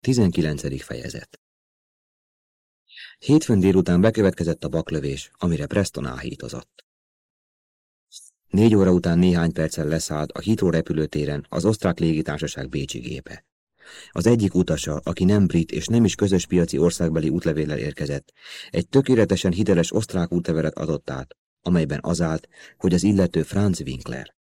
19. fejezet Hétfőn délután bekövetkezett a baklövés, amire Preston áhítozott. Négy óra után néhány perccel leszállt a Heathrow repülőtéren az osztrák légitársaság Bécsi gépe. Az egyik utasa, aki nem brit és nem is közös piaci országbeli útlevéllel érkezett, egy tökéletesen hiteles osztrák útlevelet adott át, amelyben az állt, hogy az illető Franz Winkler.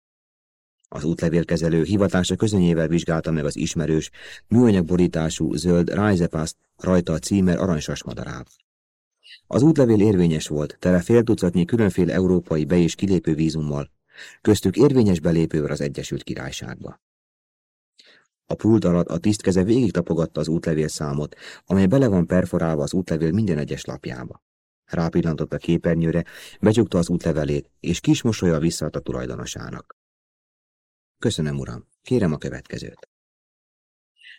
Az útlevélkezelő hivatása közönyével vizsgálta meg az ismerős, műanyagborítású zöld Reisepass rajta a címer aranysas madarával. Az útlevél érvényes volt, tele fél tucatnyi különféle európai be- és kilépő vízummal, köztük érvényes belépővel az Egyesült Királyságba. A pult alatt a tisztkeze végig tapogatta az útlevél számot, amely bele van perforálva az útlevél minden egyes lapjába. Rápillantott a képernyőre, becsukta az útlevelét, és kis mosolya visszaadta tulajdonosának. Köszönöm, uram. Kérem a következőt.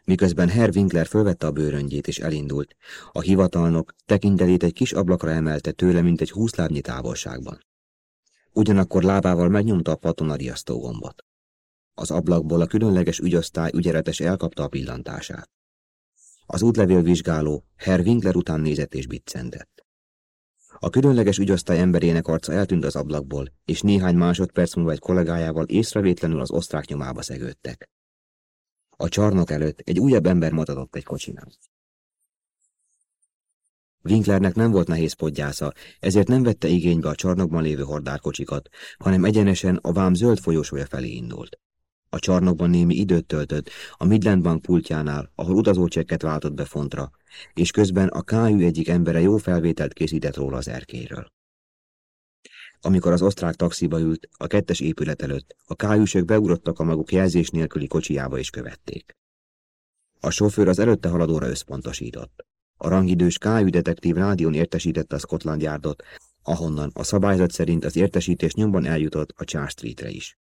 Miközben Herr Winkler fölvette a bőröngyét és elindult, a hivatalnok tekintelét egy kis ablakra emelte tőle, mint egy húsz lábnyi távolságban. Ugyanakkor lábával megnyomta a paton a gombot. Az ablakból a különleges ügyosztály ügyeletes elkapta a pillantását. Az útlevél vizsgáló Herr Winkler után nézett és biccentett. A különleges ügyosztály emberének arca eltűnt az ablakból, és néhány másodperc múlva egy kollégájával észrevétlenül az osztrák nyomába szegődtek. A csarnok előtt egy újabb ember matatott egy kocsinál. Winklernek nem volt nehéz podgyásza, ezért nem vette igénybe a csarnokban lévő hordárkocsikat, hanem egyenesen a vám zöld folyosója felé indult. A csarnokban némi időt töltött, a Midland Bank pultjánál, ahol utazócsekket váltott be fontra, és közben a KÜ egyik embere jó felvételt készített róla az erkéről. Amikor az osztrák taxiba ült, a kettes épület előtt, a kájűsök beugrottak a maguk jelzés nélküli kocsijába és követték. A sofőr az előtte haladóra összpontosított. A rangidős KÜ detektív rádión értesítette a Scotland Yardot, ahonnan a szabályzat szerint az értesítés nyomban eljutott a Charles Streetre is.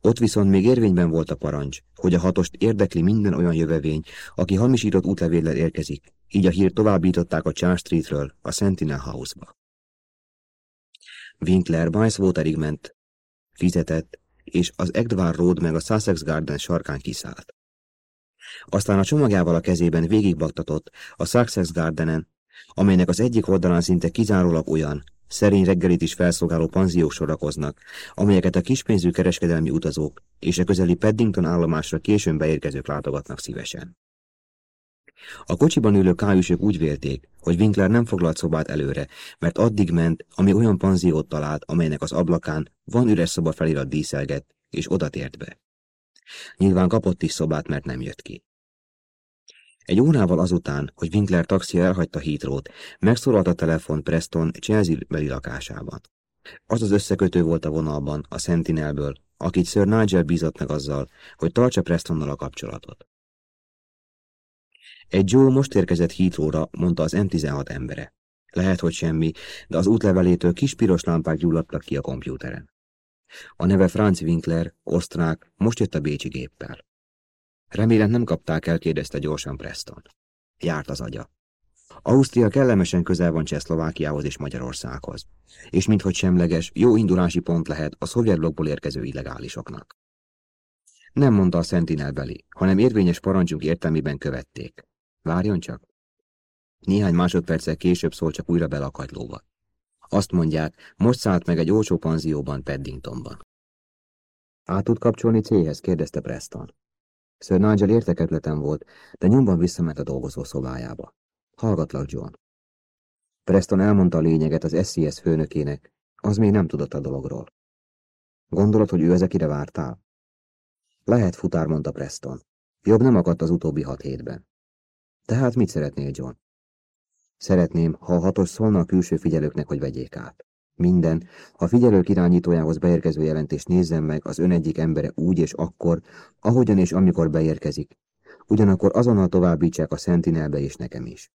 Ott viszont még érvényben volt a parancs, hogy a hatost érdekli minden olyan jövevény, aki hamisított útlevéllel érkezik, így a hírt továbbították a Charles Streetről a Sentinel House-ba. Winkler Bayswaterig ment, fizetett, és az Egdvar Road meg a Sussex Garden sarkán kiszállt. Aztán a csomagjával a kezében végigbaktatott a Sussex Gardenen, amelynek az egyik oldalán szinte kizárólag olyan, Szerény reggelit is felszolgáló panziók sorakoznak, amelyeket a kispénzű kereskedelmi utazók és a közeli Paddington állomásra későn beérkezők látogatnak szívesen. A kocsiban ülő kájusok úgy vélték, hogy Winkler nem foglalt szobát előre, mert addig ment, ami olyan panziót talált, amelynek az ablakán van üres szoba felirat díszelget, és oda tért be. Nyilván kapott is szobát, mert nem jött ki. Egy órával azután, hogy Winkler taxia elhagyta Heathrow-t, megszólalt a telefon Preston Chelsea beli lakásában. Az az összekötő volt a vonalban, a Sentinelből, akit Sir Nigel bízott meg azzal, hogy tartsa Prestonnal a kapcsolatot. Egy Joe most érkezett Heathrow-ra, mondta az M16 embere. Lehet, hogy semmi, de az útlevelétől kis piros lámpák gyulladtak ki a kompjúteren. A neve Franz Winkler, osztrák, most jött a bécsi géppel. Remélem nem kapták el, kérdezte gyorsan Preston. Járt az agya. Ausztria kellemesen közel van Csehszlovákiához és Magyarországhoz, és minthogy semleges, jó indulási pont lehet a szovjet blokkból érkező illegálisoknak. Nem mondta a Sentinelbeli, hanem érvényes parancsunk értelmében követték. Várjon csak. Néhány másodperccel később szól csak újra bele a. Azt mondják, most szállt meg egy olcsó panzióban Paddingtonban. Át tud kapcsolni céhez? kérdezte Preston. Sir Nigel érteketleten volt, de nyomban visszament a dolgozó szobájába. Hallgatlak, John. Preston elmondta a lényeget az SCS főnökének, az még nem tudott a dologról. Gondolod, hogy ő ezekire vártál? Lehet, futár, mondta Preston. Jobb nem akadt az utóbbi hat hétben. Tehát mit szeretnél, John? Szeretném, ha a hatos szólna a külső figyelőknek, hogy vegyék át. Minden, ha figyelők irányítójához beérkező jelentést nézzem meg az ön egyik embere úgy és akkor, ahogyan és amikor beérkezik, ugyanakkor azonnal továbbítsák a Sentinelbe és nekem is.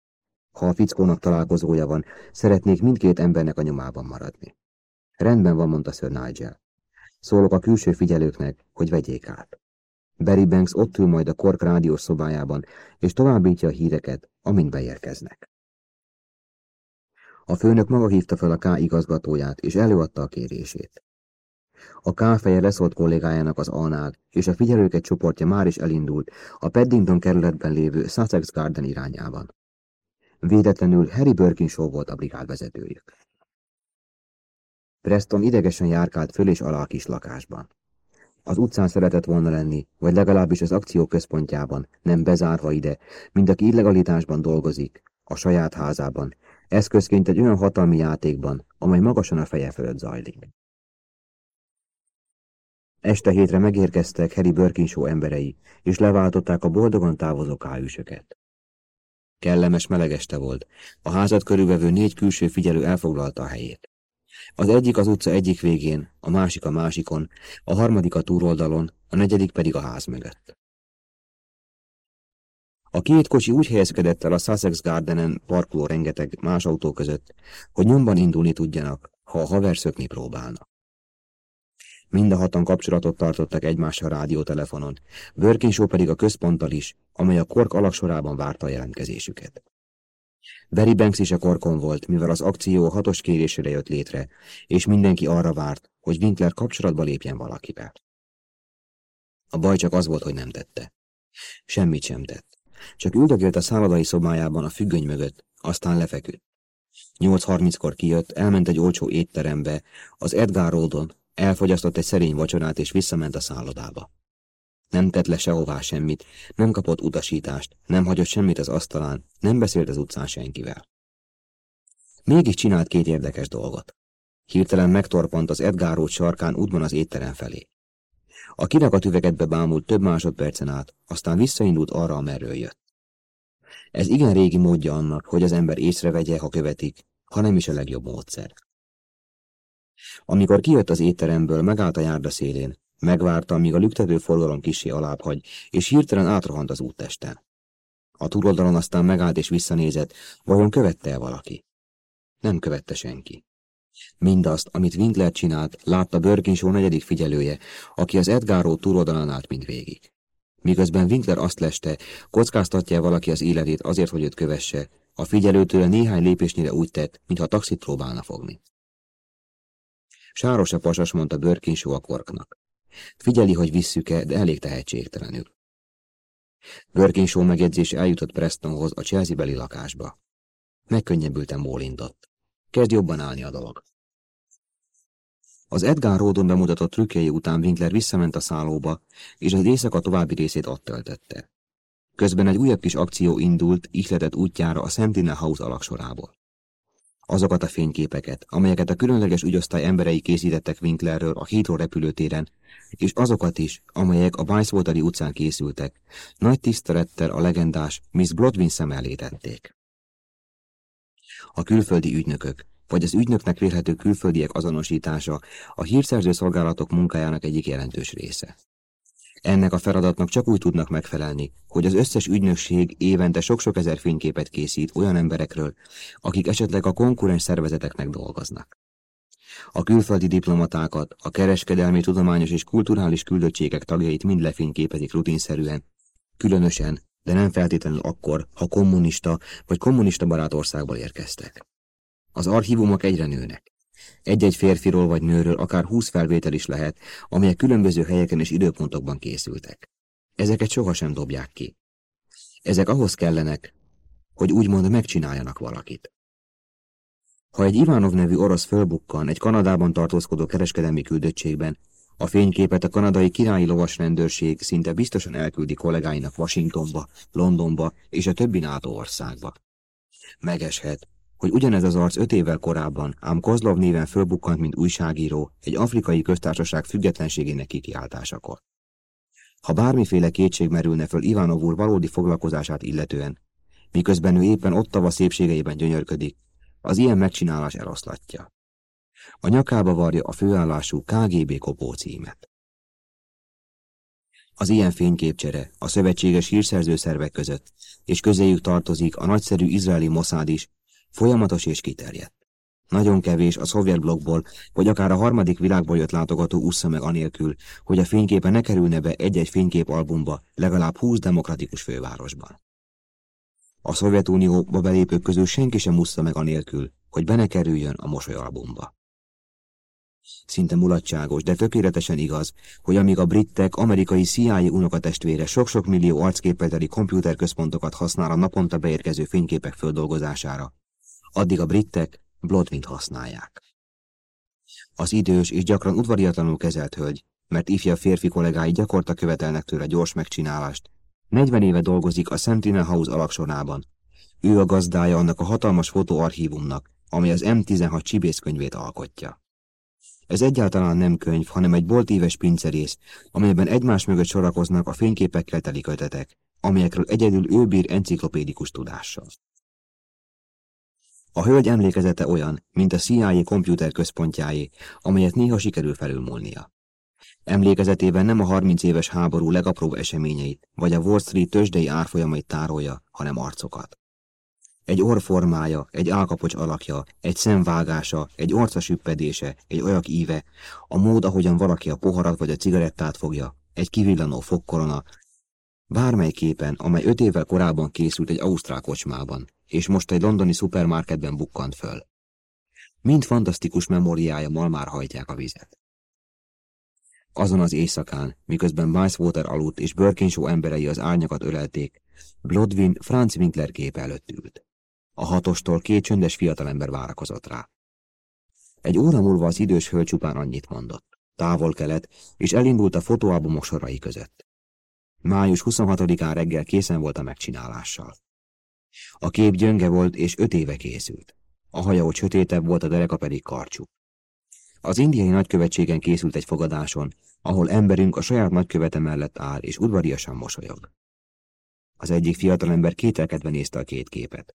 Ha a fickónak találkozója van, szeretnék mindkét embernek a nyomában maradni. Rendben van, mondta Sir Nigel. Szólok a külső figyelőknek, hogy vegyék át. Barry Banks ott ül majd a Kork rádiós szobájában, és továbbítja a híreket, amint beérkeznek. A főnök maga hívta fel a K igazgatóját, és előadta a kérését. A káfeje leszólt kollégájának az Anál, és a figyelőket csoportja már is elindult a Paddington kerületben lévő Sussex Garden irányában. Védetlenül Harry Birkinshaw volt a brigád vezetőjük. Preston idegesen járkált föl és alá a kis lakásban. Az utcán szeretett volna lenni, vagy legalábbis az akció központjában, nem bezárva ide, mint aki illegalitásban dolgozik, a saját házában, eszközként egy olyan hatalmi játékban, amely magasan a feje fölött zajlik. Este hétre megérkeztek Harry Birkinshaw emberei, és leváltották a boldogan távozó kájűsöket. Kellemes meleg este volt. A házat körülvevő négy külső figyelő elfoglalta a helyét. Az egyik az utca egyik végén, a másik a másikon, a harmadik a túroldalon, a negyedik pedig a ház mögött. A két kocsi úgy helyezkedett el a Sussex Gardenen parkoló rengeteg más autó között, hogy nyomban indulni tudjanak, ha a haver szökni próbálna. Mind a hatan kapcsolatot tartottak egymással rádiótelefonon, Birkinshaw pedig a központtal is, amely a kork alaksorában várta a jelentkezésüket. Barry Banks is a korkon volt, mivel az akció hatos kérésére jött létre, és mindenki arra várt, hogy Winkler kapcsolatba lépjen valakivel. A baj csak az volt, hogy nem tette. Semmit sem tett. Csak üldögélt a szállodai szobájában a függöny mögött, aztán lefeküdt. 8.30-kor kijött, elment egy olcsó étterembe, az Edgar Roadon, elfogyasztott egy szerény vacsorát és visszament a szállodába. Nem tett le sehová semmit, nem kapott utasítást, nem hagyott semmit az asztalán, nem beszélt az utcán senkivel. Mégis csinált két érdekes dolgot. Hirtelen megtorpant az Edgar Road sarkán útban az étterem felé. A kirakat üvegetbe bámult több másodpercen át, aztán visszaindult arra, amerről jött. Ez igen régi módja annak, hogy az ember észrevegye, ha követik, ha nem is a legjobb módszer. Amikor kijött az étteremből, megállt a járda szélén, megvárta, míg a lüktető forgalom kisé alább hagy, és hirtelen átrohant az úttesten. A túloldalon aztán megállt és visszanézett, vajon követte -e valaki? Nem követte senki. Mindazt, amit Winkler csinált, látta Birkinshaw negyedik figyelője, aki az Edgaró túloldalán állt mindvégig. Miközben Winkler azt leste, kockáztatja valaki az életét azért, hogy őt kövesse, a figyelőtől néhány lépésnyire úgy tett, mintha taxit próbálna fogni. Sáros a pasas, mondta Birkinshaw a korknak. Figyeli, hogy visszük-e, de elég tehetségtelenül. Birkinshaw megjegyzés eljutott Prestonhoz a Chelsea-beli lakásba. Megkönnyebbülten bólintott. Kezd jobban állni a dolog. Az Edgar Ródon bemutatott trükkjei után Winkler visszament a szállóba, és az éjszaka további részét ott töltötte. Közben egy újabb kis akció indult, ihletett útjára a Sentinel House alaksorából. Azokat a fényképeket, amelyeket a különleges ügyosztály emberei készítettek Winklerről a Heathrow repülőtéren, és azokat is, amelyek a Bicewateri utcán készültek, nagy tisztelettel a legendás Miss Blodwin szem elé tették. A külföldi ügynökök, vagy az ügynöknek vélhető külföldiek azonosítása a hírszerző szolgálatok munkájának egyik jelentős része. Ennek a feladatnak csak úgy tudnak megfelelni, hogy az összes ügynökség évente sok-sok ezer fényképet készít olyan emberekről, akik esetleg a konkurens szervezeteknek dolgoznak. A külföldi diplomatákat, a kereskedelmi, tudományos és kulturális küldöttségek tagjait mind lefényképezik rutinszerűen, különösen, de nem feltétlenül akkor, ha kommunista vagy kommunista barát országból érkeztek. Az archívumok egyre nőnek. Egy-egy férfiról vagy nőről akár húsz felvétel is lehet, amelyek különböző helyeken és időpontokban készültek. Ezeket sohasem dobják ki. Ezek ahhoz kellenek, hogy úgymond megcsináljanak valakit. Ha egy Ivanov nevű orosz fölbukkan egy Kanadában tartózkodó kereskedelmi küldöttségben, a fényképet a kanadai királyi lovas rendőrség szinte biztosan elküldi kollégáinak Washingtonba, Londonba és a többi NATO országba. Megeshet, hogy ugyanez az arc öt évvel korábban, ám Kozlov néven fölbukkant, mint újságíró, egy afrikai köztársaság függetlenségének kikiáltásakor. Ha bármiféle kétség merülne föl Ivanov úr valódi foglalkozását illetően, miközben ő éppen Ottava szépségeiben gyönyörködik, az ilyen megcsinálás eloszlatja. A nyakába varja a főállású KGB kopó címet. Az ilyen fényképcsere a szövetséges hírszerző szervek között, és közéjük tartozik a nagyszerű izraeli Mossad is, Folyamatos és kiterjedt. Nagyon kevés a szovjet blokkból, vagy akár a harmadik világból jött látogató ússza meg anélkül, hogy a fényképe ne kerülne be egy-egy fényképalbumba legalább 20 demokratikus fővárosban. A Szovjetunióba belépők közül senki sem ússza meg anélkül, hogy benne kerüljön a mosolyalbumba. Szinte mulatságos, de tökéletesen igaz, hogy amíg a britek amerikai CIA unokatestvére sok-sok millió arcképeteli kompjúterközpontokat használ a naponta beérkező fényképek földolgozására, addig a britek Blodvint használják. Az idős és gyakran udvariatlanul kezelt hölgy, mert ifja férfi kollégái gyakorta követelnek tőle gyors megcsinálást, 40 éve dolgozik a Sentinel House alaksorában. Ő a gazdája annak a hatalmas fotóarchívumnak, ami az M16 csibészkönyvét alkotja. Ez egyáltalán nem könyv, hanem egy boltíves pincerész, amelyben egymás mögött sorakoznak a fényképekkel teli kötetek, amelyekről egyedül ő bír enciklopédikus tudással. A hölgy emlékezete olyan, mint a CIA komputer központjáé, amelyet néha sikerül felülmúlnia. Emlékezetében nem a 30 éves háború legapróbb eseményeit, vagy a Wall Street tőzsdei árfolyamait tárolja, hanem arcokat. Egy orformája, egy álkapocs alakja, egy szemvágása, egy süppedése, egy olyak íve, a mód, ahogyan valaki a poharat vagy a cigarettát fogja, egy kivillanó fogkorona, bármely képen, amely öt évvel korábban készült egy ausztrál kocsmában, és most egy londoni szupermarketben bukkant föl. Mind fantasztikus memóriája malmár hajtják a vizet. Azon az éjszakán, miközben Weisswater aludt és Birkinshaw emberei az árnyakat ölelték, Blodwin Franz Winkler kép előtt ült. A hatostól két csöndes fiatalember várakozott rá. Egy óra múlva az idős hölgy csupán annyit mondott. Távol kelet, és elindult a fotóalbumok sorai között. Május 26-án reggel készen volt a megcsinálással. A kép gyönge volt, és öt éve készült. A haja ott sötétebb volt, a dereka pedig karcsú. Az indiai nagykövetségen készült egy fogadáson, ahol emberünk a saját nagykövete mellett áll, és udvariasan mosolyog. Az egyik fiatalember kételkedve nézte a két képet.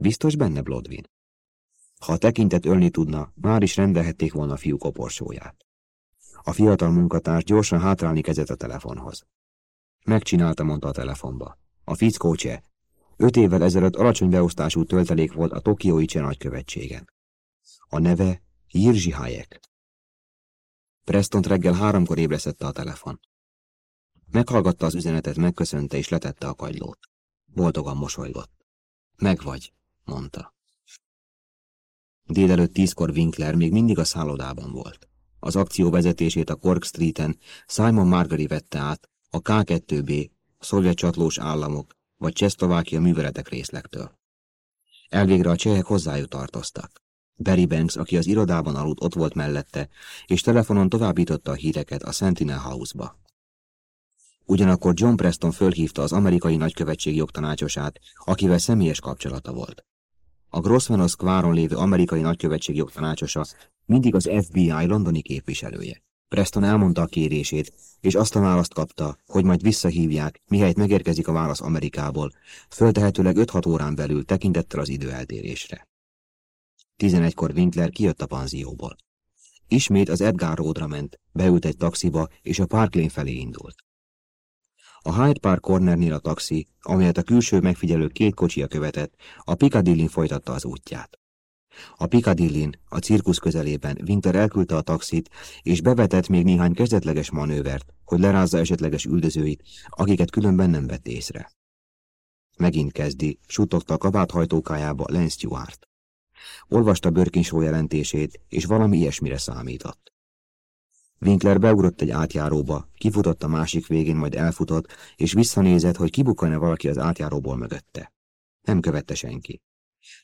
Biztos benne Blodvin? Ha a tekintet ölni tudna, már is rendelhették volna a fiú koporsóját. A fiatal munkatárs gyorsan hátrálni kezdett a telefonhoz. Megcsinálta, mondta a telefonba. A fickó. Öt évvel ezelőtt alacsony beosztású töltelék volt a Tokiói cseh nagykövetségen. A neve Jirzsi Hayek. Preston reggel háromkor ébresztette a telefon. Meghallgatta az üzenetet, megköszönte és letette a kagylót. Boldogan mosolygott. Megvagy, mondta. Délelőtt tízkor Winkler még mindig a szállodában volt. Az akció vezetését a Cork Street-en Simon Margery vette át, a K2B, a szovjet csatlós államok vagy Csehszlovákia műveletek részlektől. Elvégre a csehek hozzájuk tartoztak. Barry Banks, aki az irodában aludt, ott volt mellette, és telefonon továbbította a híreket a Sentinel House-ba. Ugyanakkor John Preston fölhívta az amerikai nagykövetség jogtanácsosát, akivel személyes kapcsolata volt. A Grosvenor Square-on lévő amerikai nagykövetség jogtanácsosa mindig az FBI londoni képviselője. Preston elmondta a kérését, és azt a választ kapta, hogy majd visszahívják, mihelyt megérkezik a válasz Amerikából, föltehetőleg 5-6 órán belül tekintettel az időeltérésre. Tizenegykor Winkler kijött a panzióból. Ismét az Edgar Roadra ment, beült egy taxiba, és a Park Lane felé indult. A Hyde Park Cornernél a taxi, amelyet a külső megfigyelő két kocsia követett, a piccadilly folytatta az útját. A piccadilly a cirkusz közelében Winter elküldte a taxit, és bevetett még néhány kezdetleges manővert, hogy lerázza esetleges üldözőit, akiket különben nem vett észre. Megint kezdi, suttogta a kabáthajtókájába Len Stewart. Olvasta Birkinshaw jelentését, és valami ilyesmire számított. Winkler beugrott egy átjáróba, kifutott a másik végén, majd elfutott, és visszanézett, hogy kibukkan-e valaki az átjáróból mögötte. Nem követte senki.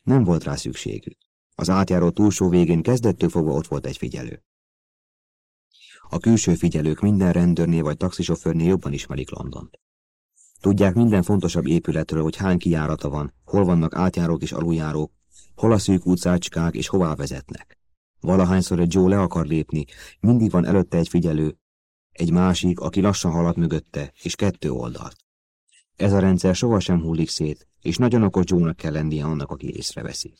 Nem volt rá szükségük. Az átjáró túlsó végén kezdettől fogva ott volt egy figyelő. A külső figyelők minden rendőrnél vagy taxisofőrnél jobban ismerik Londont. Tudják minden fontosabb épületről, hogy hány kijárata van, hol vannak átjárók és aluljárók, hol a szűk utcácskák és hová vezetnek. Valahányszor egy Joe le akar lépni, mindig van előtte egy figyelő, egy másik, aki lassan halad mögötte, és kettő oldalt. Ez a rendszer sohasem hullik szét, és nagyon okos Joe-nak kell lennie annak, aki észreveszi.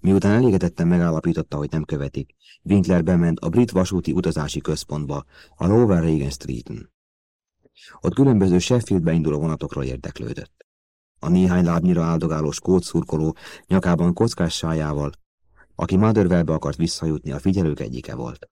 Miután elégedetten megállapította, hogy nem követik, Winkler bement a brit vasúti utazási központba, a Lower Reagan Street-en. Ott különböző Sheffieldbe induló vonatokról érdeklődött. A néhány lábnyira áldogáló skót szurkoló nyakában kockás sájával, aki Motherwellbe akart visszajutni, a figyelők egyike volt.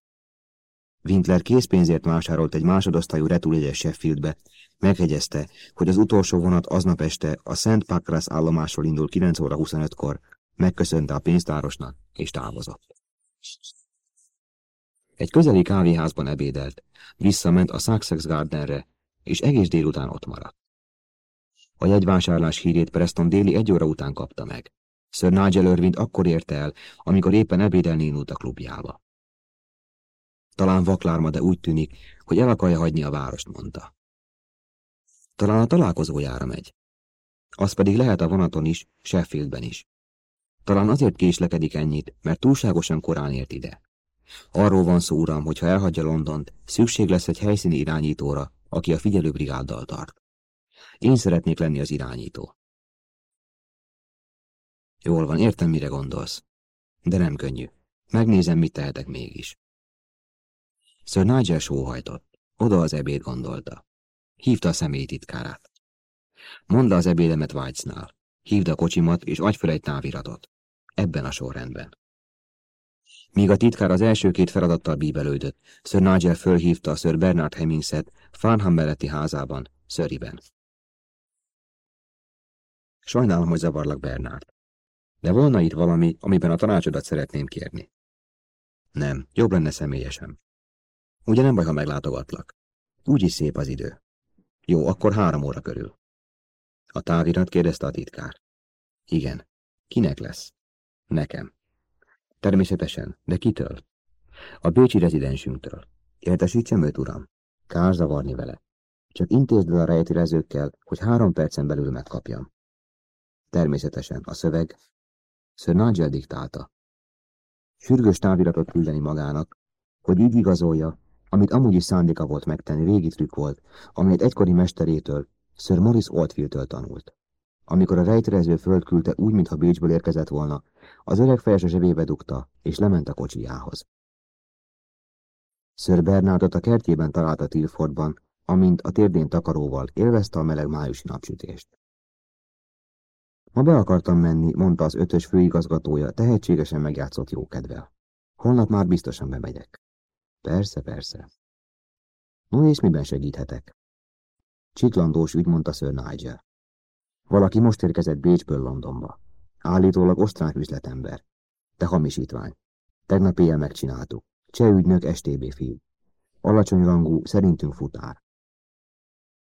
Winkler készpénzért vásárolt egy másodosztályú retúljegyes Sheffieldbe, meghegyezte, hogy az utolsó vonat aznap este a Szent Pancras állomásról indul 9 óra 25-kor, megköszönte a pénztárosnak, és távozott. Egy közeli kávéházban ebédelt, visszament a Sussex Gardenre, és egész délután ott maradt. A jegyvásárlás hírét Preston déli egy óra után kapta meg. Sir Nigel Irwin akkor érte el, amikor éppen ebédelni indult a klubjába. Talán vaklárma, de úgy tűnik, hogy el akarja hagyni a várost, mondta. Talán a találkozójára megy. Az pedig lehet a vonaton is, Sheffieldben is. Talán azért késlekedik ennyit, mert túlságosan korán ért ide. Arról van szó, uram, hogy ha elhagyja Londont, szükség lesz egy helyszíni irányítóra, aki a figyelőbrigáddal tart. Én szeretnék lenni az irányító. Jól van, értem, mire gondolsz. De nem könnyű. Megnézem, mit tehetek mégis. Sir Nigel sóhajtott. Oda az ebéd gondolta. Hívta a személyi titkárát. Mondd az ebédemet Whitesnál. Hívd a kocsimat, és adj fel egy táviratot. Ebben a sorrendben. Míg a titkár az első két feladattal bíbelődött, Sir Nigel fölhívta a Sir Bernard Hemmingset Farnham melletti házában, Szöriben. Sajnálom, hogy zavarlak, Bernard. De volna itt valami, amiben a tanácsodat szeretném kérni. Nem, jobb lenne személyesen. Ugye nem baj, ha meglátogatlak? Úgyis szép az idő. Jó, akkor három óra körül. A távirat kérdezte a titkár. Igen. Kinek lesz? Nekem. Természetesen, de kitől? A bécsi rezidensünktől. Értesítsem őt, uram. Kár zavarni vele. Csak intézd el a rejtérezőkkel, hogy három percen belül megkapjam. Természetesen, a szöveg Sir Nigel diktálta. Sürgős táviratot küldeni magának, hogy így igazolja, amit amúgy is szándéka volt megtenni, régi trükk volt, amelyet egykori mesterétől, Sir Morris Oldfield-től tanult. Amikor a rejtőrező földküldte úgy, mintha Bécsből érkezett volna, az öreg fejes a zsebébe dugta, és lement a kocsijához. Sir Bernardot a kertjében találta Tilfordban, amint a térdén takaróval élvezte a meleg májusi napsütést. Ma be akartam menni, mondta az ötös főigazgatója, tehetségesen megjátszott jókedvel. Holnap már biztosan bemegyek. Persze, persze. No, és miben segíthetek? Csiklandós ügy, mondta Sir Nigel. Valaki most érkezett Bécsből Londonba. Állítólag osztrák üzletember. Te hamisítvány. Tegnap éjjel megcsináltuk. Cseh ügynök STB fiú. Alacsony rangú, szerintünk futár.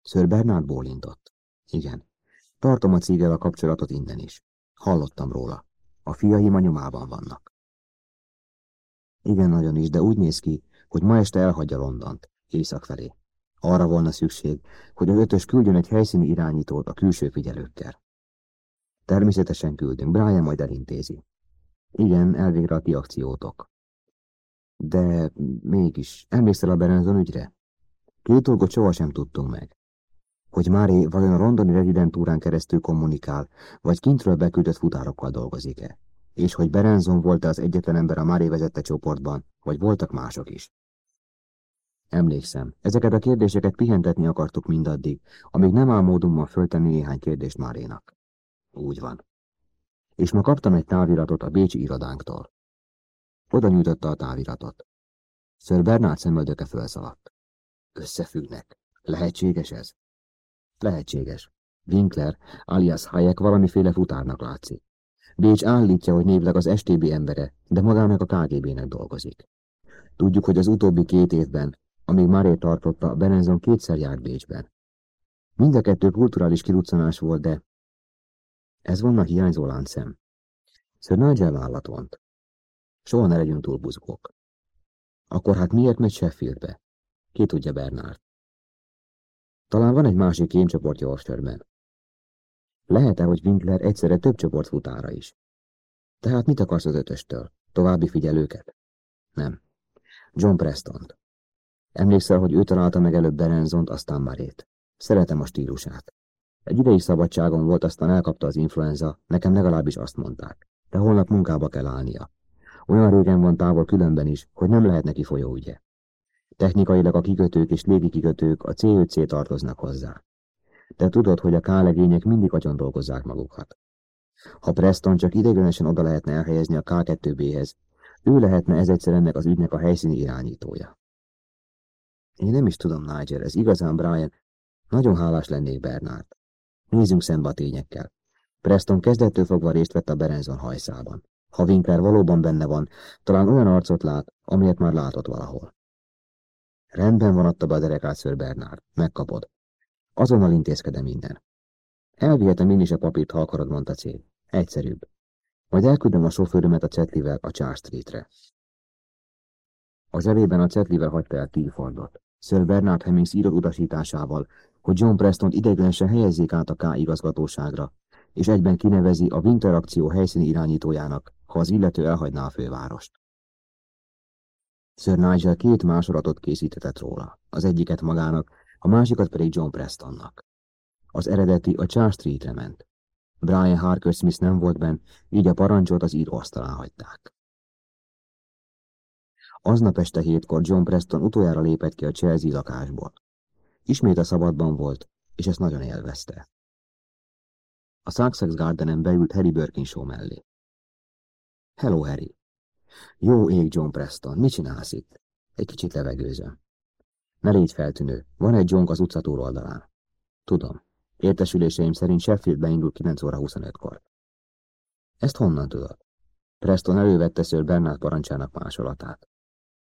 Sir Bernard bólintott. Igen. Tartom a cíggel a kapcsolatot innen is. Hallottam róla. A fiaim a nyomában vannak. Igen, nagyon is, de úgy néz ki, hogy ma este elhagyja Londont, észak felé. Arra volna szükség, hogy az ötös küldjön egy helyszíni irányítót a külső figyelőkkel. Természetesen küldünk, Brian majd elintézi. Igen, elvégre a ti akciótok. De mégis, emlékszel a Berenzon ügyre? Két dolgot sohasem tudtunk meg. Hogy Mári vajon a londoni rezidentúrán keresztül kommunikál, vagy kintről beküldött futárokkal dolgozik-e? És hogy Berenzon volt-e az egyetlen ember a Mári vezette csoportban, vagy voltak mások is? Emlékszem, ezeket a kérdéseket pihentetni akartuk mindaddig, amíg nem áll módummal föltenni néhány kérdést Márénak. Úgy van. És ma kaptam egy táviratot a bécsi irodánktól. Oda nyújtotta a táviratot. Sir Bernard szemöldöke felszaladt. Összefüggnek. Lehetséges ez? Lehetséges. Winkler, alias Hayek valamiféle futárnak látszik. Bécs állítja, hogy névleg az STB embere, de magának a KGB-nek dolgozik. Tudjuk, hogy az utóbbi két évben amíg Maré tartotta, Benenzon kétszer járt Bécsben. Mind a kettő kulturális kiruccanás volt, de ez volna hiányzó láncszem. Sir Nigel vállat vont. Soha ne legyünk túl buzgók. Akkor hát miért megy Sheffieldbe? Ki tudja Bernard? Talán van egy másik kémcsoport Yorkshire-ben. Lehet-e, hogy Winkler egyszerre több csoport futára is? Tehát mit akarsz az ötöstől? További figyelőket? Nem. John Preston-t. Emlékszel, hogy ő találta meg előbb Berenzont, aztán Marét. Szeretem a stílusát. Egy ideig szabadságon volt, aztán elkapta az influenza, nekem legalábbis azt mondták. De holnap munkába kell állnia. Olyan régen van távol különben is, hogy nem lehet neki folyóügye. Technikailag a kikötők és légikikötők a C5C tartoznak hozzá. De tudod, hogy a kálegények mindig agyon dolgozzák magukat. Ha Preston csak ideiglenesen oda lehetne elhelyezni a K2B-hez, ő lehetne ez egyszer ennek az ügynek a helyszíni irányítója. Én nem is tudom, Nigel, ez igazán Brian. Nagyon hálás lennék Bernard. Nézzünk szembe a tényekkel. Preston kezdettől fogva részt vett a Berenzon hajszában. Ha Winkler valóban benne van, talán olyan arcot lát, amilyet már látott valahol. Rendben van, adta be a derekát Sir Bernard. Megkapod. Azonnal intézkedem minden. Elvihetem én is a papírt, ha akarod, mondta cél. Egyszerűbb. Majd elküldöm a sofőrömet a Cetlivel a Charles Streetre. A zsebében a Cetlivel hagyta el Tilfordot. Sir Bernard Hemmings írott utasításával, hogy John Preston ideiglenesen helyezzék át a K igazgatóságra, és egyben kinevezi a Winter akció helyszíni irányítójának, ha az illető elhagyná a fővárost. Sir Nigel két másolatot készítetett róla, az egyiket magának, a másikat pedig John Prestonnak. Az eredeti a Charles Streetre ment. Brian Harker Smith nem volt benn, így a parancsot az íróasztalán hagyták. Aznap este hétkor John Preston utoljára lépett ki a Chelsea lakásból. Ismét a szabadban volt, és ezt nagyon élvezte. A Sussex Gardenen beült Harry Birkinshaw mellé. Hello, Harry. Jó ég, John Preston, mit csinálsz itt? Egy kicsit levegőzöm. Ne légy feltűnő, van egy John az utca oldalán. Tudom. Értesüléseim szerint Sheffieldben indul 9 óra 25-kor. Ezt honnan tudod? Preston elővette Sir Bernard parancsának másolatát.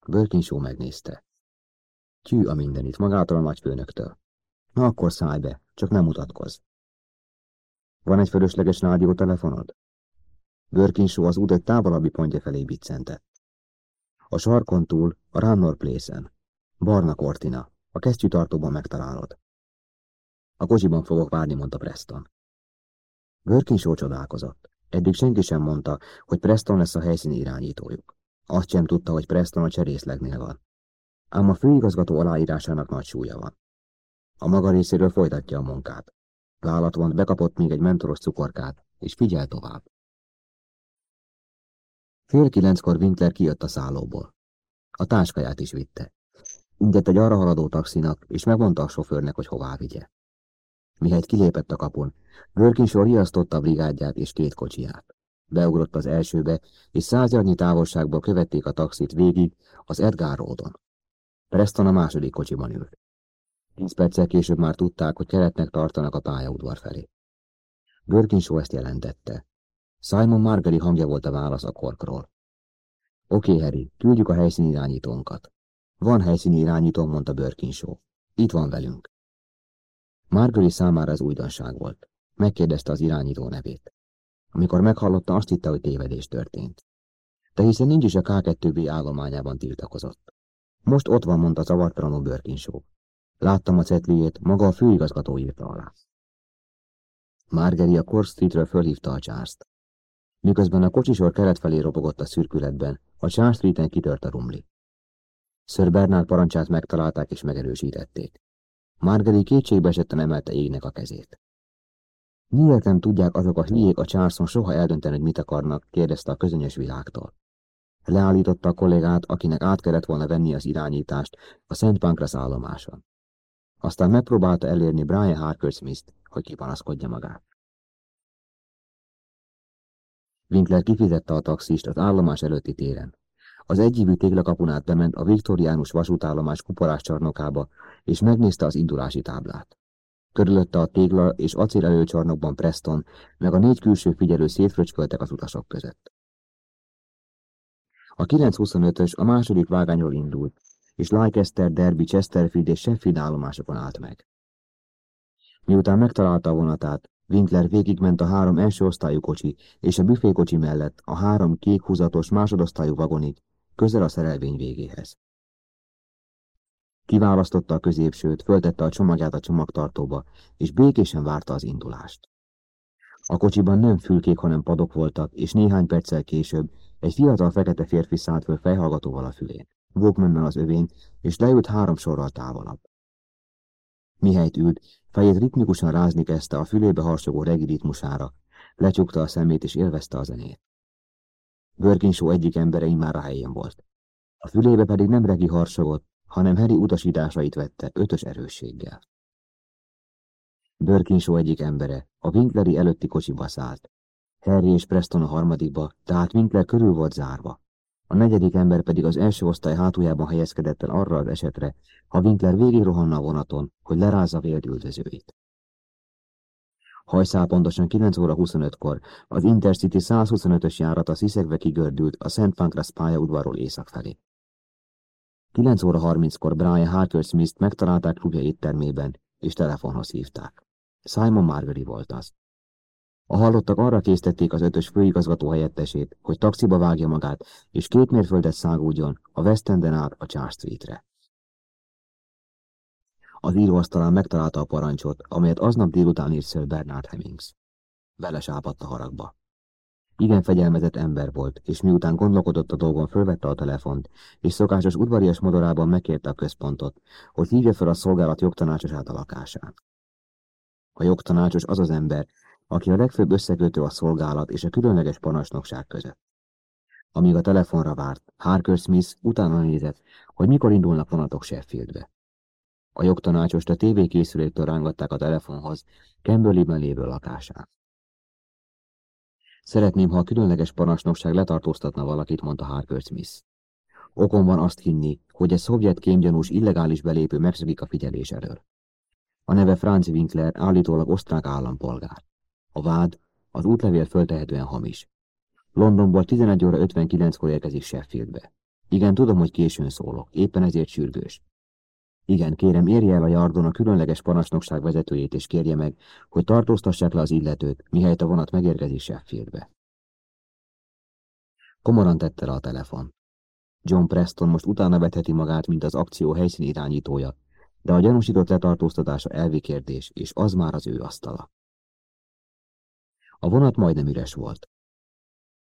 Birkinshaw megnézte. Tyű a mindenit, magától a nagyfőnöktől. Na akkor szállj be, csak nem mutatkozz. Van egy fölösleges rádiótelefonod? Birkinshaw az út egy távolabbi pontja felé biccentett. A sarkon túl, a Rannor Place-en. Barna Cortina, a kesztyűtartóban megtalálod. A kocsiban fogok várni, mondta Preston. Birkinshaw csodálkozott. Eddig senki sem mondta, hogy Preston lesz a helyszíni irányítójuk. Azt sem tudta, hogy Preston a cserészlegnél van. Ám a főigazgató aláírásának nagy súlya van. A maga részéről folytatja a munkát. Vállat vont, bekapott még egy mentoros cukorkát, és figyel tovább. Fél kilenckor Winkler kijött a szállóból. A táskáját is vitte. Intett egy arra haladó taxinak, és megmondta a sofőrnek, hogy hová vigye. Mihelyt kilépett a kapun, Birkinshaw riasztotta a brigádját és két kocsiját. Beugrott az elsőbe, és százjarnyi távolságból követték a taxit végig az Edgar Roadon. Preston a második kocsiban ült. Tíz perccel később már tudták, hogy keretnek tartanak a pályaudvar felé. Birkinshaw ezt jelentette. Simon Margari hangja volt a válasz a korkról. Oké, okay, Harry, küldjük a helyszíni irányítónkat. Van helyszíni irányító, mondta Birkinshaw. Itt van velünk. Margari számára ez újdonság volt. Megkérdezte az irányító nevét. Amikor meghallotta, azt hitte, hogy tévedés történt. De hiszen nincs is a K2B állományában tiltakozott. Most ott van, mondta zavartalanul Birkinshaw. Láttam a cetliét, maga a főigazgató írta alá. Margeri a Cork Streetről fölhívta a charles. Miközben a kocsisor keret felé robogott a szürkületben, a Charles Streeten kitört a rumli. Sir Bernard parancsát megtalálták és megerősítették. Margeri kétségbe esetten emelte égnek a kezét. Miért tudják azok a hülyék a Charleson soha eldönteni, hogy mit akarnak, kérdezte a közönyös világtól. Leállította a kollégát, akinek át kellett volna venni az irányítást a Szent Pancras állomáson. Aztán megpróbálta elérni Brian Harker Smith-t, hogy kipanaszkodja magát. Winkler kifizette a taxist az állomás előtti téren. Az egyívű téglakapunát bement a viktoriánus vasútállomás kuporás csarnokába, és megnézte az indulási táblát. Körülötte a tégla és acél előcsarnokban Preston, meg a négy külső figyelő szétfröcsköltek az utasok között. A 925-ös a második vágányról indult, és Leicester, Derby, Chesterfield és Sheffield állomásokon állt meg. Miután megtalálta a vonatát, Winkler végigment a három első osztályú kocsi és a büfékocsi mellett a három kék húzatos másodosztályú vagonig, közel a szerelvény végéhez. Kiválasztotta a középsőt, föltette a csomagját a csomagtartóba, és békésen várta az indulást. A kocsiban nem fülkék, hanem padok voltak, és néhány perccel később egy fiatal fekete férfi szállt föl fejhallgatóval a fülén. Walkmannel az övén, és leült három sorral távolabb. Mihelyt ült, fejét ritmikusan rázni kezdte a fülébe harsogó regi ritmusára, lecsukta a szemét és élvezte a zenét. Birkinshaw egyik embere már a helyén volt. A fülébe pedig nem regi harsogott, hanem Harry utasításait vette ötös erősséggel. Birkinshaw egyik embere a Winkleri előtti kocsiba szállt. Harry és Preston a harmadikba, tehát Winkler körül volt zárva. A negyedik ember pedig az első osztály hátuljában helyezkedett el arra az esetre, ha Winkler végig rohanna a vonaton, hogy lerázza vélt üldözőit. Hajszál pontosan 9 óra 25-kor az Intercity 125-ös járata sziszegve kigördült a Szent Pancras pályaudvarról észak felé. 9 óra 30-kor Brian Harker Smith-t megtalálták klubja éttermében, és telefonhoz hívták. Simon Margery volt az. A hallottak arra késztették az ötös főigazgató helyettesét, hogy taxiba vágja magát, és két mérföldet szágódjon a West Enden át a Charles Streetre. Az íróasztalán megtalálta a parancsot, amelyet aznap délután írt Sir Bernard Hemmings. Belesápadt a haragba. Igen fegyelmezett ember volt, és miután gondolkodott a dolgon, fölvette a telefont, és szokásos udvarias modorában megkérte a központot, hogy hívja fel a szolgálat jogtanácsosát a lakásán. A jogtanácsos az az ember, aki a legfőbb összekötő a szolgálat és a különleges panasnokság között. Amíg a telefonra várt, Harker Smith utána nézett, hogy mikor indulnak vonatok Sheffieldbe. A jogtanácsost a tévékészüléktől rángatták a telefonhoz, Camberley-ben lévő lakásán. Szeretném, ha a különleges parancsnokság letartóztatna valakit, mondta Harker Smith. Okom van azt hinni, hogy egy szovjet kémgyanús illegális belépő megszökik a figyelés elől. A neve Franz Winkler állítólag osztrák állampolgár. A vád az útlevél föltehetően hamis. Londonból 11 óra 59-kor érkezik Sheffieldbe. Igen, tudom, hogy későn szólok, éppen ezért sürgős. Igen, kérem, érje el a Jardon a különleges panasnokság vezetőjét, és kérje meg, hogy tartóztassák le az illetőt, mihelyt a vonat megérkezik Sheffieldbe. Komoran tette le a telefon. John Preston most utána vetheti magát, mint az akció helyszín irányítója, de a gyanúsított letartóztatása elvi kérdés, és az már az ő asztala. A vonat majdnem üres volt.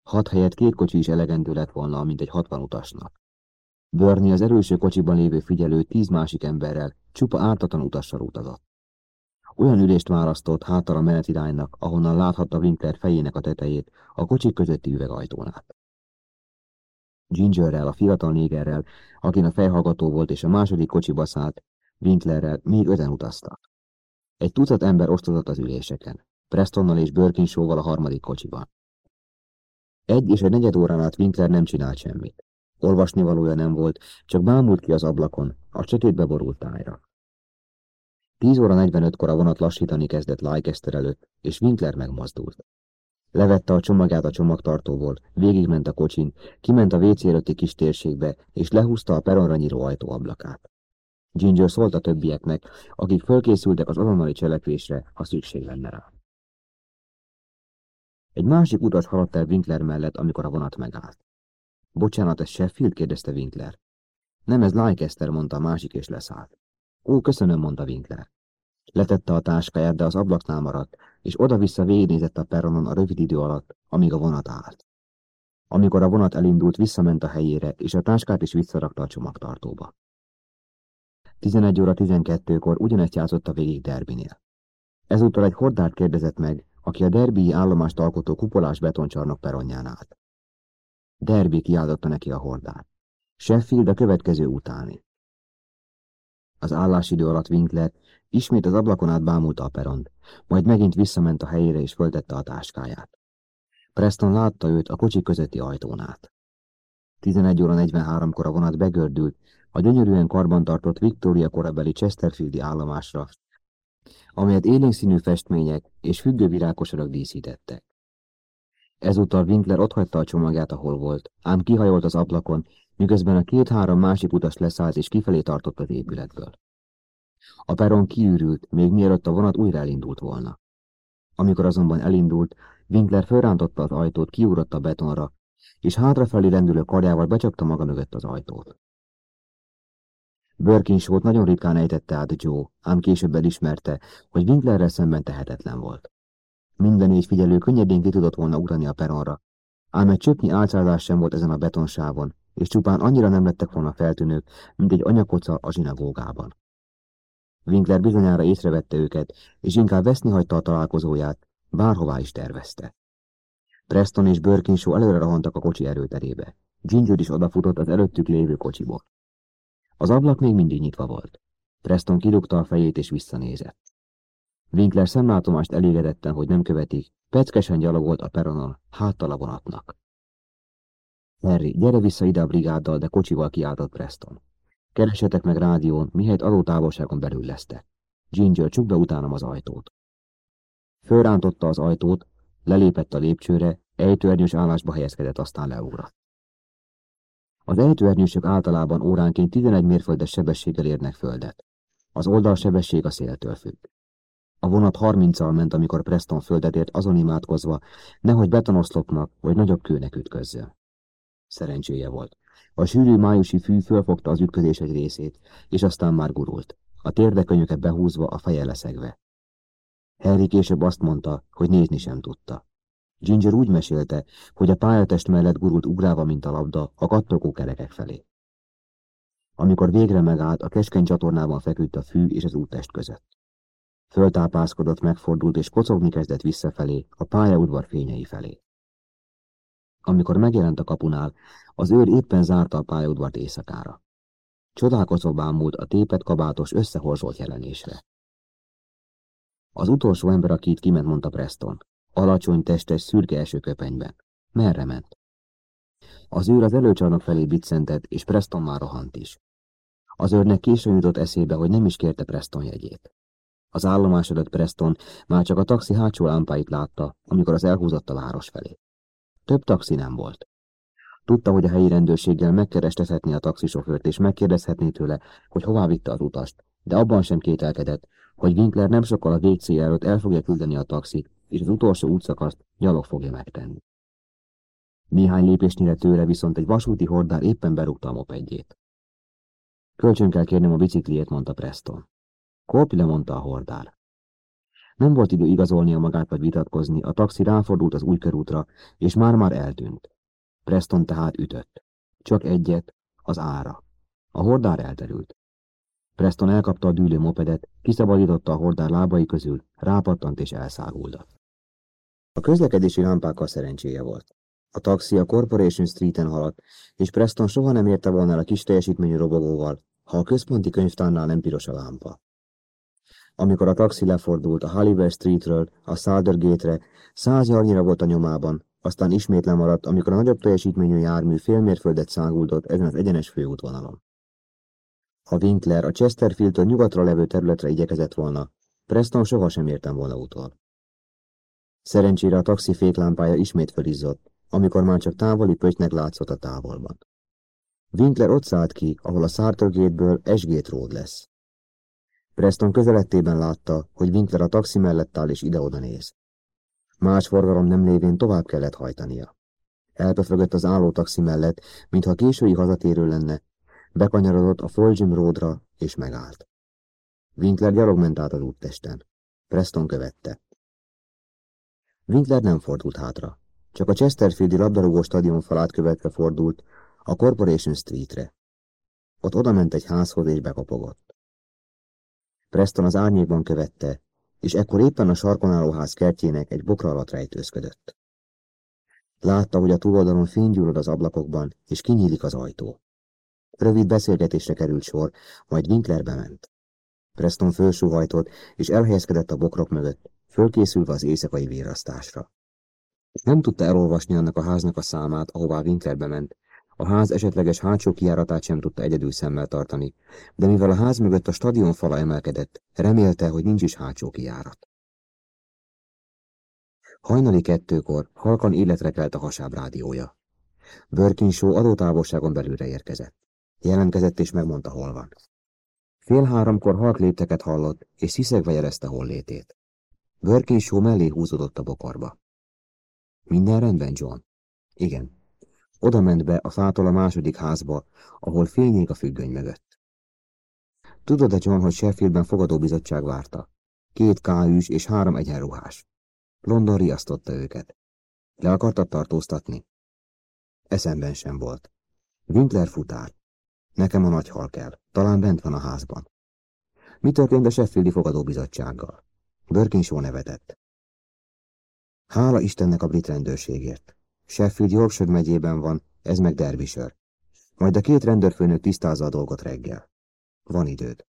Hat helyett két kocsi is elegendő lett volna, mint egy hatvan utasnak. Börni az erőső kocsiban lévő figyelő tíz másik emberrel csupa ártatlan utassal utazott. Olyan ülést választott hátra a menetiránynak, ahonnan láthatta Winkler fejének a tetejét, a kocsik közötti üvegajtón át. Gingerrel, a fiatal négerrel, akin a fejhallgató volt és a második kocsiba szállt, Winklerrel még öten utaztak. Egy tucat ember osztozott az üléseken, Prestonnal és Birkinshaw-val a harmadik kocsiban. Egy és egy negyed órán át Winkler nem csinált semmit. Olvasni valója nem volt, csak bámult ki az ablakon, a sötétbe borult tájra. 10 óra 45-kor a vonat lassítani kezdett Leicester előtt, és Winkler megmozdult. Levette a csomagját a csomagtartóból, végigment a kocsin, kiment a WC előtti kis térségbe, és lehúzta a peronra nyíró ajtó ablakát. Ginger szólt a többieknek, akik fölkészültek az azonnali cselekvésre, ha szükség lenne rá. Egy másik utas haladt el Winkler mellett, amikor a vonat megállt. Bocsánat, ez Sheffield? kérdezte Winkler. Nem, ez Leicester, mondta a másik, és leszállt. Ó, köszönöm, mondta Winkler. Letette a táskáját, de az ablaknál maradt, és oda-vissza végignézett a perronon a rövid idő alatt, amíg a vonat állt. Amikor a vonat elindult, visszament a helyére, és a táskát is visszarakta a csomagtartóba. 11 óra 12-kor ugyanezt játszotta végig Derbinél. Ezúttal egy hordát kérdezett meg, aki a derbi állomást alkotó kupolás betoncsarnok peronján állt. Derby kiáltotta neki a hordát. Sheffield a következő utáni. Az állásidő alatt Winkler ismét az ablakon át bámulta a peront, majd megint visszament a helyére és föltette a táskáját. Preston látta őt a kocsi közötti ajtón át. 11 óra 43-kor a vonat begördült a gyönyörűen karbantartott Victoria korabeli Chesterfieldi állomásra, amelyet élénkszínű festmények és függő virágkosarak díszítettek. Ezúttal Winkler otthagyta a csomagját, ahol volt, ám kihajolt az ablakon, miközben a két-három másik utas leszállt és kifelé tartott az épületből. A peron kiürült, még mielőtt a vonat újra elindult volna. Amikor azonban elindult, Winkler fölrántotta az ajtót, kiugrott a betonra, és hátrafelé rendülő karjával becsapta maga mögött az ajtót. Birkinshaw-t nagyon ritkán ejtette át Joe, ám később elismerte, hogy Winklerrel szemben tehetetlen volt. Minden négy figyelő könnyedén ki tudott volna ugrani a peronra, ám egy csöpnyi álcázás sem volt ezen a betonsávon, és csupán annyira nem lettek volna feltűnők, mint egy anyakoca a zsinagógában. Winkler bizonyára észrevette őket, és inkább veszni hagyta a találkozóját, bárhová is tervezte. Preston és Birkinshaw előre rohantak a kocsi erőterébe. Ginger is odafutott az előttük lévő kocsiból. Az ablak még mindig nyitva volt. Preston kidugta a fejét és visszanézett. Winkler szemlátomást elégedetten, hogy nem követik, peckesen gyalogolt a peronon, háttal a vonatnak. Harry, gyere vissza ide a brigáddal, de kocsival kiáltott Preston. Keresetek meg rádión, mihelyt adó távolságon belül lesztek. Ginger, csukd be utánam az ajtót. Fölrántotta az ajtót, lelépett a lépcsőre, ejtőernyős állásba helyezkedett, aztán leugrott. Az ejtőernyősök általában óránként 11 mérföldes sebességgel érnek földet. Az oldalsebesség a széltől függ. A vonat 30-al ment, amikor Preston földet ért azon imádkozva, nehogy betonoszlopnak vagy nagyobb kőnek ütközzön. Szerencséje volt. A sűrű májusi fű fölfogta az ütközés egy részét, és aztán már gurult, a térdekönyöket behúzva, a feje leszegve. Harry később azt mondta, hogy nézni sem tudta. Ginger úgy mesélte, hogy a pályatest mellett gurult ugrálva, mint a labda, a kattogó kerekek felé. Amikor végre megállt, a keskeny csatornában feküdt a fű és az úttest között. Föltápászkodott, megfordult, és kocogni kezdett visszafelé, a pályaudvar fényei felé. Amikor megjelent a kapunál, az őr éppen zárta a pályaudvart éjszakára. Csodálkozó bámult a tépet kabátos összehorzsolt jelenésre. Az utolsó ember, aki itt kiment, mondta Preston. Alacsony, testes, szürke esőköpenyben. Merre ment? Az őr az előcsarnok felé biccentett, és Preston már rohant is. Az őrnek későn jutott eszébe, hogy nem is kérte Preston jegyét. Az állomás előtt Preston már csak a taxi hátsó lámpáit látta, amikor az elhúzott a város felé. Több taxi nem volt. Tudta, hogy a helyi rendőrséggel megkerestezhetné a taxisofőrt, és megkérdezhetné tőle, hogy hová vitte az utast, de abban sem kételkedett, hogy Winkler nem sokkal a végcél előtt el fogja küldeni a taxit, és az utolsó útszakaszt gyalog fogja megtenni. Néhány lépésnyire tőle viszont egy vasúti hordár éppen berúgta a mopedjét. Kölcsön kell kérnem a bicikliét, mondta Preston. Kolpi lemondta a hordár. Nem volt idő igazolnia magát vagy vitatkozni, a taxi ráfordult az új körútra, és már-már eltűnt. Preston tehát ütött. Csak egyet, az ára. A hordár elterült. Preston elkapta a dűlő mopedet, kiszabadította a hordár lábai közül, rápattant és elszáguldott. A közlekedési lámpákkal szerencséje volt. A taxi a Corporation Street-en haladt, és Preston soha nem érte volna el a kis teljesítményű robogóval, ha a központi könyvtárnál nem piros a lámpa. Amikor a taxi lefordult a Hollywood Streetről a Gate-re, száz jarnyira volt a nyomában, aztán ismét lemaradt, amikor a nagyobb teljesítményű jármű félmérföldet száguldott ezen az egyenes főútvonalon. Ha Winkler a Chesterfield-től nyugatra levő területre igyekezett volna, Preston sohasem értem volna utol. Szerencsére a taxi féklámpája ismét fölizzott, amikor már csak távoli pöttynek látszott a távolban. Winkler ott szállt ki, ahol a Sartorgate-ből Esgate lesz. Preston közelettében látta, hogy Winkler a taxi mellett áll és ide-oda néz. Más forgalom nem lévén tovább kellett hajtania. Elpöfögött az álló taxi mellett, mintha késői hazatérő lenne, bekanyarodott a Fulgham Roadra és megállt. Winkler gyalog ment át az úttesten. Preston követte. Winkler nem fordult hátra, csak a Chesterfieldi labdarúgó stadion falát követve fordult a Corporation Streetre. Ott odament egy házhoz és bekopogott. Preston az árnyékban követte, és ekkor éppen a sarkon álló ház kertjének egy bokra alatt rejtőzködött. Látta, hogy a túloldalon fénygyúrod az ablakokban, és kinyílik az ajtó. Rövid beszélgetésre került sor, majd Winkler bement. Preston fölsúhajtott, és elhelyezkedett a bokrok mögött, fölkészülve az éjszakai vérasztásra. Nem tudta elolvasni annak a háznak a számát, ahová Winkler bement, a ház esetleges hátsó kiáratát sem tudta egyedül szemmel tartani, de mivel a ház mögött a stadion fala emelkedett, remélte, hogy nincs is hátsó kiárat. Hajnali kettőkor halkan életre kelt a hasáb rádiója. Birkinshaw adótávolságon belülre érkezett. Jelentkezett és megmondta, hol van. Fél háromkor halk lépteket hallott, és sziszegve jelezte hollétét. Birkinshaw mellé húzódott a bokorba. Minden rendben, John? Igen. Oda ment be a fától a második házba, ahol fényék a függöny mögött. Tudod-e, John, hogy Sheffieldben fogadóbizottság várta? Két káűs és három egyenruhás. London riasztotta őket. Le akartad tartóztatni? Eszemben sem volt. Winkler futár. Nekem a nagy hal kell. Talán bent van a házban. Mi történt a Sheffieldi fogadóbizottsággal? Birkinshaw nevetett. Hála Istennek a brit rendőrségért. Sheffield Yorkshire megyében van, ez meg Derbyshire. Majd a két rendőrfőnök tisztázza a dolgot reggel. Van időd.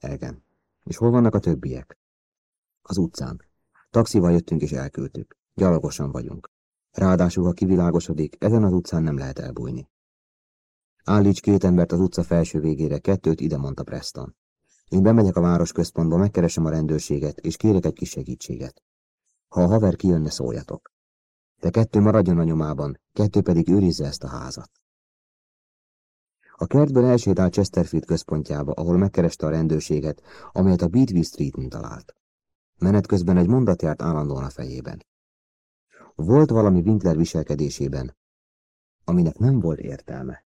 Igen. És hol vannak a többiek? Az utcán. Taxival jöttünk és elküldtük. Gyalogosan vagyunk. Ráadásul, ha kivilágosodik, ezen az utcán nem lehet elbújni. Állíts két embert az utca felső végére, kettőt ide mondta Preston. Én bemegyek a város központba, megkeresem a rendőrséget, és kérek egy kis segítséget. Ha a haver kijönne, szóljatok. De kettő maradjon a nyomában, kettő pedig őrizze ezt a házat. A kertből elsétált Chesterfield központjába, ahol megkereste a rendőrséget, amelyet a Beatwee Street-n talált. Menet közben egy mondat járt állandóan a fejében. Volt valami Winkler viselkedésében, aminek nem volt értelme.